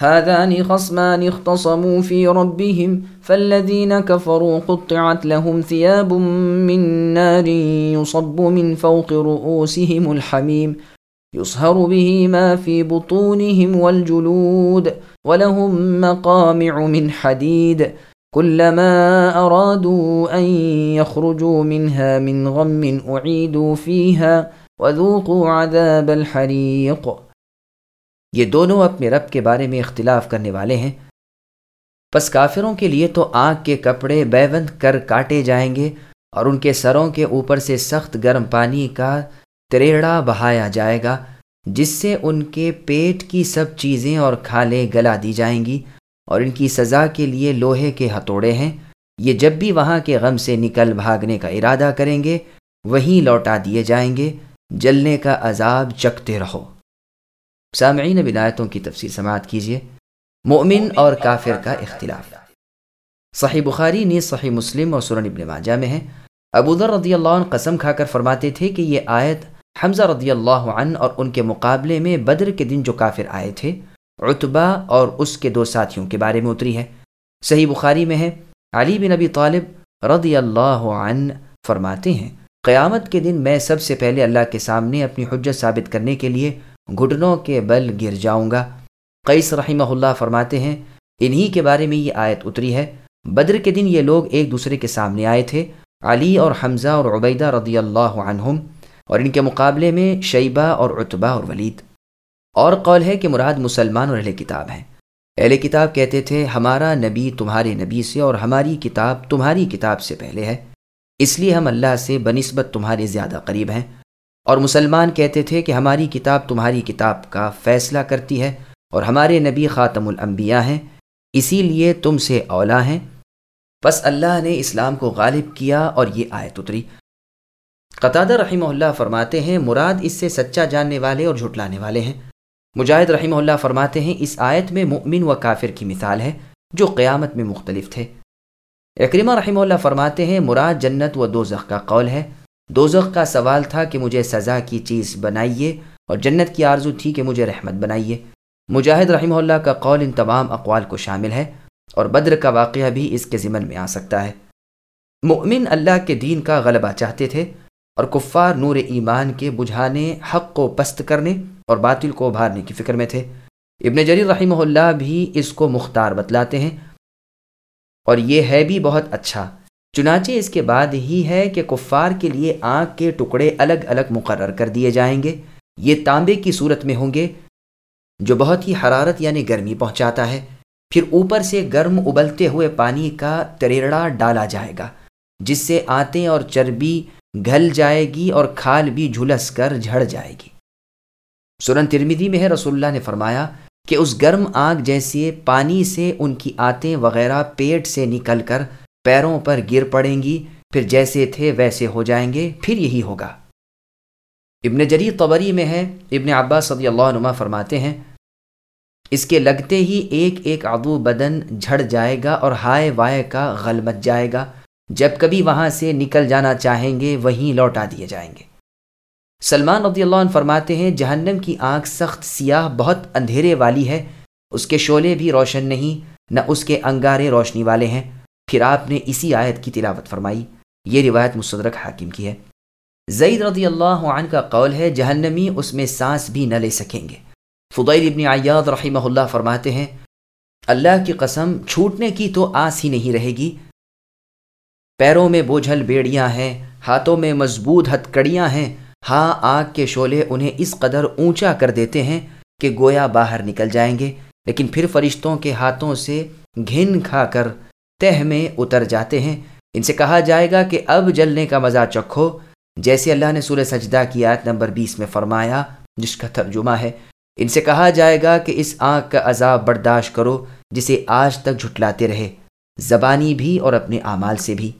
هذان خصمان اختصموا في ربهم فالذين كفروا قطعت لهم ثياب من نار يصب من فوق رؤوسهم الحميم يصهر به ما في بطونهم والجلود ولهم مقامع من حديد كلما أرادوا أن يخرجوا منها من غم أعيدوا فيها وذوقوا عذاب الحريق. یہ دونوں اپنے رب کے بارے میں اختلاف کرنے والے ہیں۔ پس کافروں کے لیے تو آنکھ کے کپڑے بیوند کر کاٹے جائیں گے اور ان کے سروں کے اوپر سے سخت گرم پانی کا تریڑا بہایا جائے گا، جس سے ان کے پیٹ کی سب چیزیں اور کھالیں گلا دی جائیں گی اور ان کی سزا کے لیے لوہے کے ہتھوڑے ہیں۔ یہ جب بھی وہاں کے غم سے نکل بھاگنے کا ارادہ کریں گے، وہیں لوٹا دیے جائیں گے۔ جلنے کا عذاب چکتے رہو۔ سامعین بنایتوں کی تفصیل سماعت کیجیے مومن اور کافر کا اختلاف۔ صحیح بخاری نے صحیح مسلم اور سورن ابن ماجہ میں ہے۔ ابودر رضی اللہ عنہ قسم کھا کر فرماتے تھے کہ یہ آیت حمزہ رضی اللہ عنہ اور ان کے مقابلے میں بدر کے دن جو کافر آئے تھے رتبہ اور اس کے دو ساتھیوں کے بارے میں اتری ہے۔ صحیح بخاری میں ہے۔ علی بن نبی طالب رضی اللہ عنہ فرماتے ہیں، قیامت کے دن میں سب سے پہلے اللہ کے سامنے اپنی حجت ثابت کرنے کے لیے گھٹنوں کے بل گر جاؤں گا۔ قیس رحمہ اللہ فرماتے ہیں، انہی کے بارے میں یہ آیت اتری ہے۔ بدر کے دن یہ لوگ ایک دوسرے کے سامنے آئے تھے۔ علی اور حمزہ اور عبیدہ رضی اللہ عنہم اور ان کے مقابلے میں شیبہ اور عطبہ اور ولید۔ اور قول ہے کہ مراد مسلمان اور اہل کتاب ہیں۔ اہل کتاب کہتے تھے، ہمارا نبی تمہارے نبی سے اور ہماری کتاب تمہاری کتاب سے پہلے ہے۔ اس لیے ہم اللہ سے بنسبت تمہارے زیادہ قریب ہیں۔ اور مسلمان کہتے تھے کہ ہماری کتاب تمہاری کتاب کا فیصلہ کرتی ہے اور ہمارے نبی خاتم الانبیاء ہیں، اسی لیے تم سے اولا ہیں۔ بس اللہ نے اسلام کو غالب کیا اور یہ آیت اتری۔ قطادہ رحمہ اللہ فرماتے ہیں، مراد اس سے سچا جاننے والے اور جھٹلانے والے ہیں۔ مجاہد رحمہ اللہ فرماتے ہیں، اس آیت میں مؤمن و کافر کی مثال ہے جو قیامت میں مختلف تھے۔ اکرمہ رحمہ اللہ فرماتے ہیں، مراد جنت و دوزخ کا قول ہے۔ دوزخ کا سوال تھا کہ مجھے سزا کی چیز بنائیے اور جنت کی آرزو تھی کہ مجھے رحمت بنائیے۔ مجاہد رحمہ اللہ کا قول ان تمام اقوال کو شامل ہے اور بدر کا واقعہ بھی اس کے ضمن میں آ سکتا ہے۔ مؤمن اللہ کے دین کا غلبہ چاہتے تھے اور کفار نور ایمان کے بجھانے، حق کو پست کرنے اور باطل کو ابھارنے کی فکر میں تھے۔ ابن جریر رحمہ اللہ بھی اس کو مختار بتلاتے ہیں اور یہ ہے بھی بہت اچھا۔ چنانچہ اس کے بعد ہی ہے کہ کفار کے لیے آنکھ کے ٹکڑے الگ الگ مقرر کر دیے جائیں گے۔ یہ تانبے کی صورت میں ہوں گے، جو بہت ہی حرارت یعنی گرمی پہنچاتا ہے۔ پھر اوپر سے گرم ابلتے ہوئے پانی کا تریڑا ڈالا جائے گا، جس سے آتے اور چربی گھل جائے گی اور کھال بھی جھلس کر جھڑ جائے گی۔ سورن ترمیدی میں ہے، رسول اللہ نے فرمایا کہ اس گرم آگ جیسے پانی سے ان کی آتیں وغیرہ پیٹ سے نکل کر پیروں پر گر پڑیں گی، پھر جیسے تھے ویسے ہو جائیں گے، پھر یہی ہوگا۔ ابن جری طبری میں ہے، ابن عباس صدی اللہ عنہ فرماتے ہیں، اس کے لگتے ہی ایک ایک عضو بدن جھڑ جائے گا اور ہائے وائے کا غل مچ جائے گا۔ جب کبھی وہاں سے نکل جانا چاہیں گے، وہیں لوٹا دیے جائیں گے۔ سلمان رضی اللہ عنہ فرماتے ہیں، جہنم کی آنکھ سخت سیاہ، بہت اندھیرے والی ہے۔ اس کے شعلے بھی روشن نہیں، نہ اس کے انگارے روشنی والے ہیں۔ پھر آپ نے اسی آیت کی تلاوت فرمائی۔ یہ روایت مصدرک حاکم کی ہے۔ زید رضی اللہ عنہ کا قول ہے، جہنمی اس میں سانس بھی نہ لے سکیں گے۔ فضیل ابن عیاد رحمہ اللہ فرماتے ہیں، اللہ کی قسم، چھوٹنے کی تو آس ہی نہیں رہے گی۔ پیروں میں بوجھل بیڑیاں ہیں، ہاتھوں میں مضبوط ہتھ کڑیاں ہیں۔ ہاں آگ کے شعلے انہیں اس قدر اونچا کر دیتے ہیں کہ گویا باہر نکل جائیں گے۔ لیکن پھر فرشتوں کے ہاتھوں سے گھن کھا کر تہ میں اتر جاتے ہیں۔ ان سے کہا جائے گا کہ اب جلنے کا مزہ چکھو۔ جیسے اللہ نے سورہ سجدہ کی آیت نمبر بیس میں فرمایا، جس کا ترجمہ ہے۔ ان سے کہا جائے گا کہ اس آنکھ کا عذاب برداشت کرو، جسے آج تک جھٹلاتے رہے، زبانی بھی اور اپنے اعمال سے بھی۔